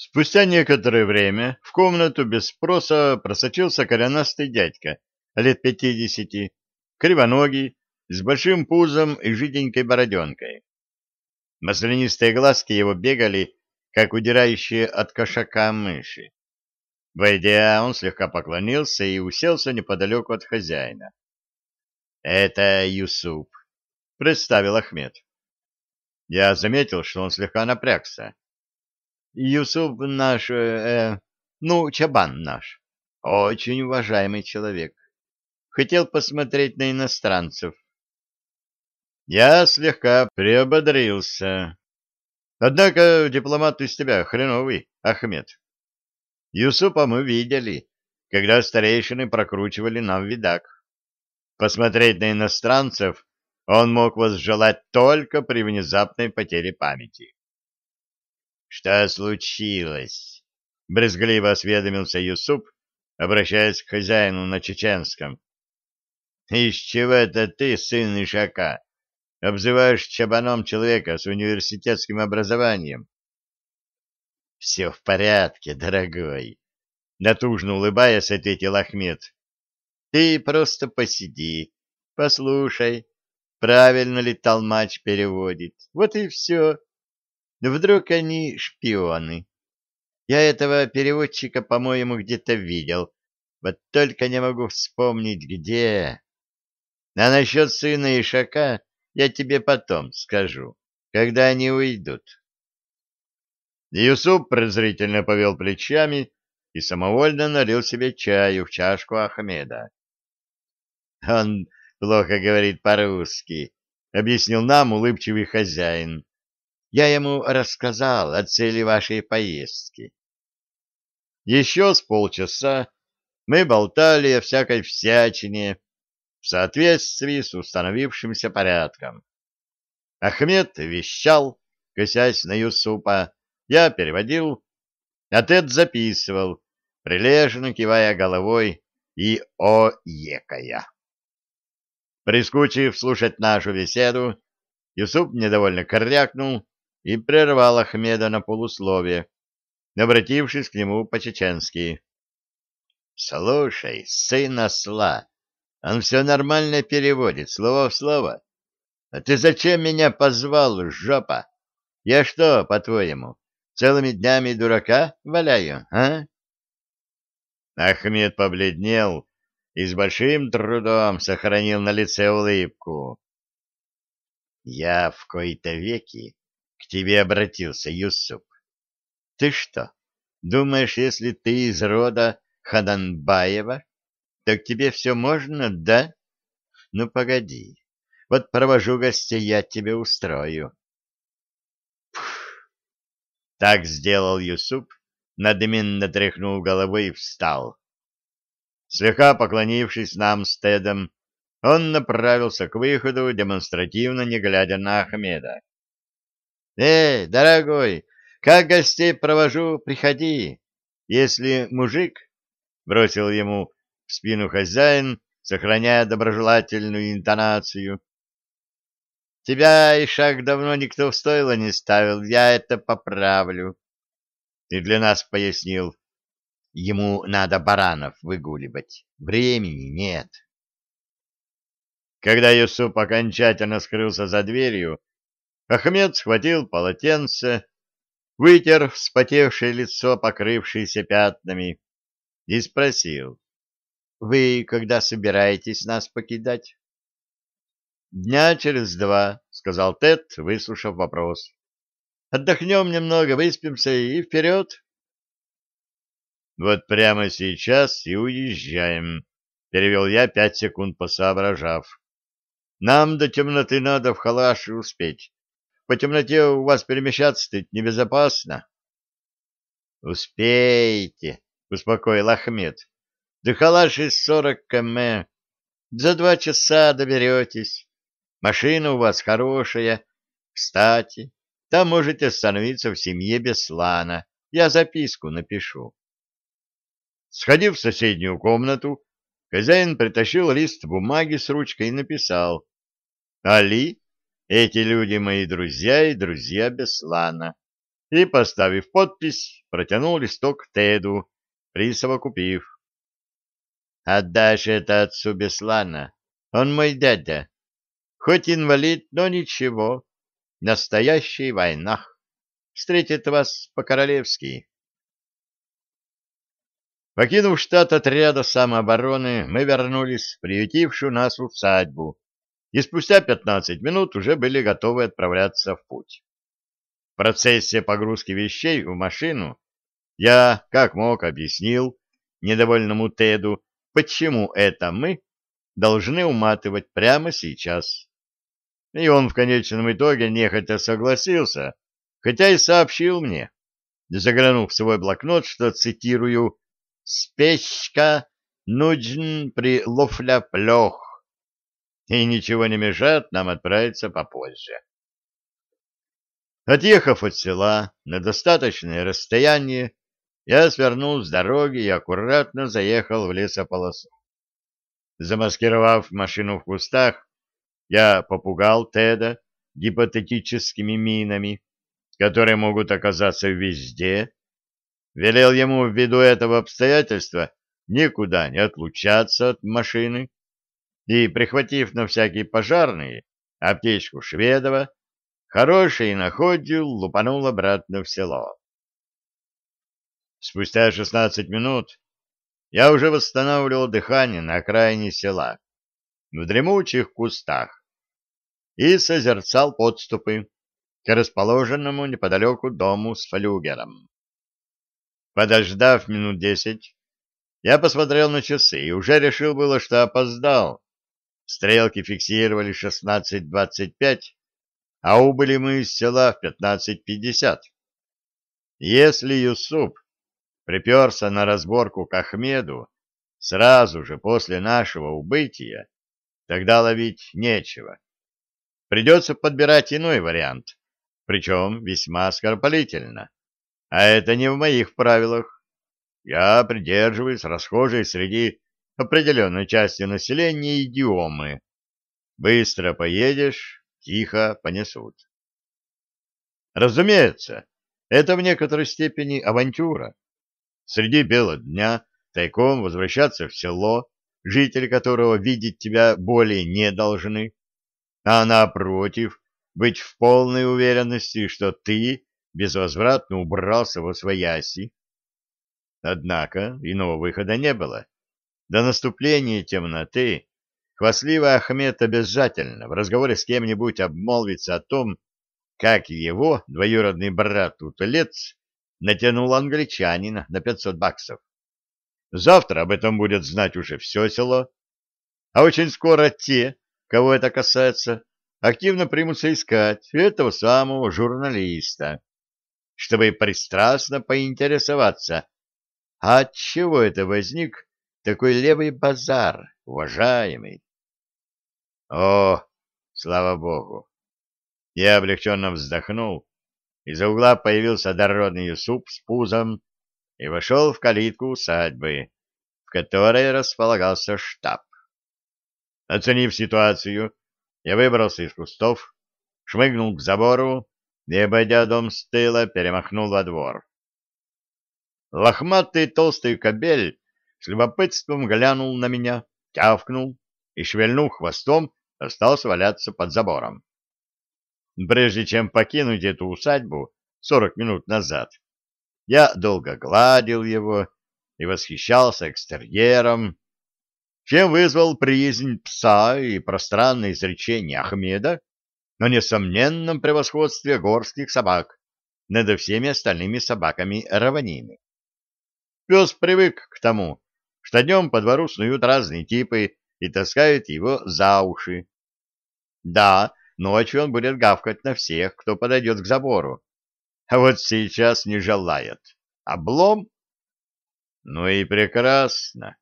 Спустя некоторое время в комнату без спроса просочился коренастый дядька, лет пятидесяти, кривоногий, с большим пузом и жиденькой бороденкой. Маслянистые глазки его бегали, как удирающие от кошака мыши. Войдя, он слегка поклонился и уселся неподалеку от хозяина. — Это Юсуп, — представил Ахмед. Я заметил, что он слегка напрягся. Юсуп наш, э, ну, Чабан наш, очень уважаемый человек. Хотел посмотреть на иностранцев. Я слегка приободрился. Однако дипломат из тебя хреновый, Ахмед. Юсупа мы видели, когда старейшины прокручивали нам видак. Посмотреть на иностранцев он мог возжелать только при внезапной потере памяти. Что случилось? Брезгливо осведомился Юсуп, обращаясь к хозяину на чеченском. Из чего это ты, сын Ишака, обзываешь чабаном человека с университетским образованием? Все в порядке, дорогой. Натужно улыбаясь, ответил Ахмед. Ты просто посиди, послушай, правильно ли толмач переводит. Вот и все. Вдруг они шпионы. Я этого переводчика, по-моему, где-то видел. Вот только не могу вспомнить, где. А насчет сына Ишака я тебе потом скажу, когда они уйдут. Юсуп презрительно повел плечами и самовольно налил себе чаю в чашку Ахмеда. Он плохо говорит по-русски, — объяснил нам улыбчивый хозяин. Я ему рассказал о цели вашей поездки. Еще с полчаса мы болтали о всякой всячине в соответствии с установившимся порядком. Ахмед вещал, косясь на Юсупа, я переводил, а Тед записывал, прилежно кивая головой и о-екая. Прискучив слушать нашу беседу, Юсуп недовольно коррякнул и прервал Ахмеда на полусловие, обратившись к нему по-чеченски. — Слушай, сын осла, он все нормально переводит, слово в слово. А ты зачем меня позвал, жопа? Я что, по-твоему, целыми днями дурака валяю, а? Ахмед побледнел и с большим трудом сохранил на лице улыбку. Я в кои-то веки тебе обратился, Юсуп. Ты что, думаешь, если ты из рода Хаданбаева, так тебе все можно, да? Ну, погоди, вот провожу гостей я тебе устрою. Пф. Так сделал Юсуп, надменно тряхнул головой и встал. Слегка поклонившись нам с Тедом, он направился к выходу, демонстративно не глядя на Ахмеда. «Эй, дорогой, как гостей провожу, приходи. Если мужик...» — бросил ему в спину хозяин, сохраняя доброжелательную интонацию. «Тебя, и шаг давно никто в стойло не ставил, я это поправлю». И для нас пояснил. Ему надо баранов выгуливать, времени нет. Когда Юсуп окончательно скрылся за дверью, Ахмед схватил полотенце, вытер вспотевшее лицо, покрывшееся пятнами, и спросил, «Вы когда собираетесь нас покидать?» «Дня через два», — сказал Тед, выслушав вопрос. «Отдохнем немного, выспимся и вперед». «Вот прямо сейчас и уезжаем», — перевел я пять секунд посоображав. «Нам до темноты надо в халаш успеть. По темноте у вас перемещаться-то небезопасно. — Успеете, — успокоил Ахмед. — До халаши сорок км. За два часа доберетесь. Машина у вас хорошая. Кстати, там можете остановиться в семье Беслана. Я записку напишу. Сходив в соседнюю комнату, хозяин притащил лист бумаги с ручкой и написал «Али эти люди мои друзья и друзья Беслана. и, поставив подпись, протянул листок Теду, присовокупив. «Отдашь это отцу Беслана, он мой дядя. Хоть инвалид, но ничего, настоящий войнах. Встретит вас по-королевски». Покинув штат отряда самообороны, мы вернулись в приютившую нас усадьбу и спустя пятнадцать минут уже были готовы отправляться в путь. В процессе погрузки вещей в машину я, как мог, объяснил недовольному Теду, почему это мы должны уматывать прямо сейчас. И он в конечном итоге нехотя согласился, хотя и сообщил мне, заглянув в свой блокнот, что, цитирую, спешка нужен при лофля плох, и ничего не мешает нам отправиться попозже. Отъехав от села на достаточное расстояние, я свернул с дороги и аккуратно заехал в лесополосу. Замаскировав машину в кустах, я попугал Теда гипотетическими минами, которые могут оказаться везде, велел ему ввиду этого обстоятельства никуда не отлучаться от машины и, прихватив на всякий пожарный аптечку Шведова, хороший находил, лупанул обратно в село. Спустя шестнадцать минут я уже восстанавливал дыхание на окраине села, в дремучих кустах, и созерцал подступы к расположенному неподалеку дому с флюгером. Подождав минут десять, я посмотрел на часы и уже решил было, что опоздал. Стрелки фиксировали шестнадцать двадцать пять, а убыли мы из села в пятнадцать пятьдесят. Если Юсуп приперся на разборку к Ахмеду сразу же после нашего убытия, тогда ловить нечего. Придется подбирать иной вариант, причем весьма скоропалительно. А это не в моих правилах. Я придерживаюсь расхожей среди определенной части населения идиомы. Быстро поедешь, тихо понесут. Разумеется, это в некоторой степени авантюра. Среди бела дня тайком возвращаться в село, жители которого видеть тебя более не должны, а напротив, быть в полной уверенности, что ты безвозвратно убрался во свояси. Однако иного выхода не было. До наступления темноты хвастливый Ахмед обязательно в разговоре с кем-нибудь обмолвится о том, как его двоюродный брат Утолец натянул англичанина на пятьсот баксов. Завтра об этом будет знать уже все село, а очень скоро те, кого это касается, активно примутся искать этого самого журналиста чтобы пристрастно поинтересоваться, от чего это возник такой левый базар, уважаемый? О, слава богу! Я облегченно вздохнул. Из-за угла появился дородный Юсуп с пузом и вошел в калитку усадьбы, в которой располагался штаб. Оценив ситуацию, я выбрался из кустов, шмыгнул к забору и, обойдя дом с тыла, перемахнул во двор. Лохматый толстый кобель с любопытством глянул на меня, тявкнул и, шевельнув хвостом, остался валяться под забором. Прежде чем покинуть эту усадьбу сорок минут назад, я долго гладил его и восхищался экстерьером, чем вызвал приязнь пса и пространное изречение Ахмеда, на несомненном превосходстве горских собак над всеми остальными собаками равнины. Пес привык к тому, что днем по двору снуют разные типы и таскают его за уши. Да, ночью он будет гавкать на всех, кто подойдет к забору, а вот сейчас не желает. Облом? Ну и прекрасно.